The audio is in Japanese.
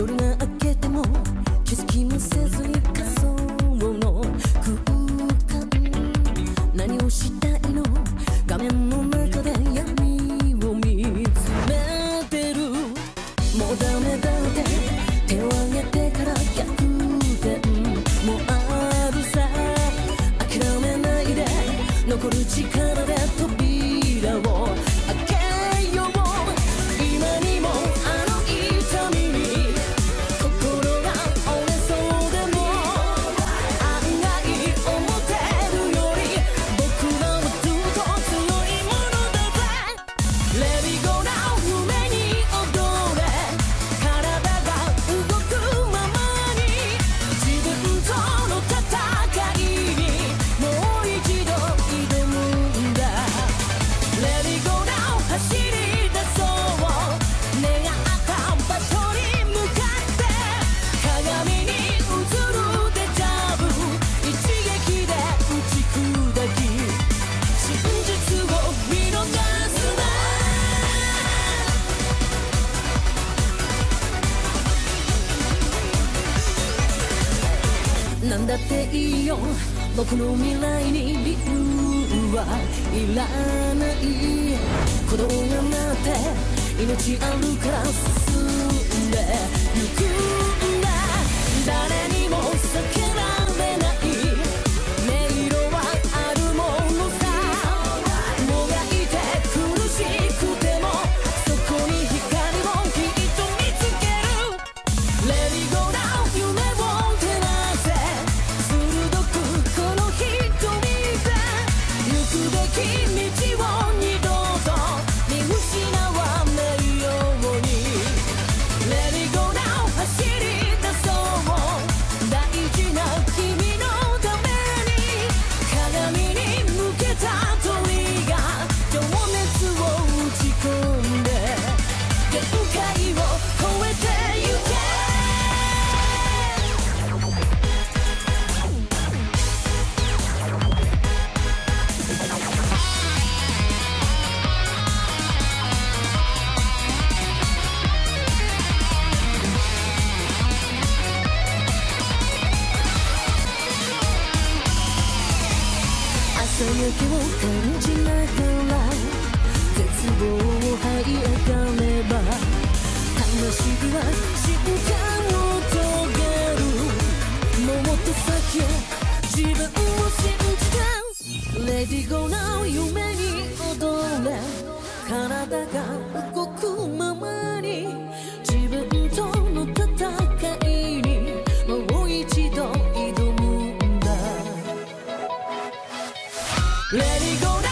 夜が明けても気づきもせずにていいよ。僕の未来に理由はいらない。子供がなって命あるから進雪を感じながら自分を信じてレディゴーな夢に踊れ体が動くままに自分との戦いにもう一度挑むんだ。レディゴー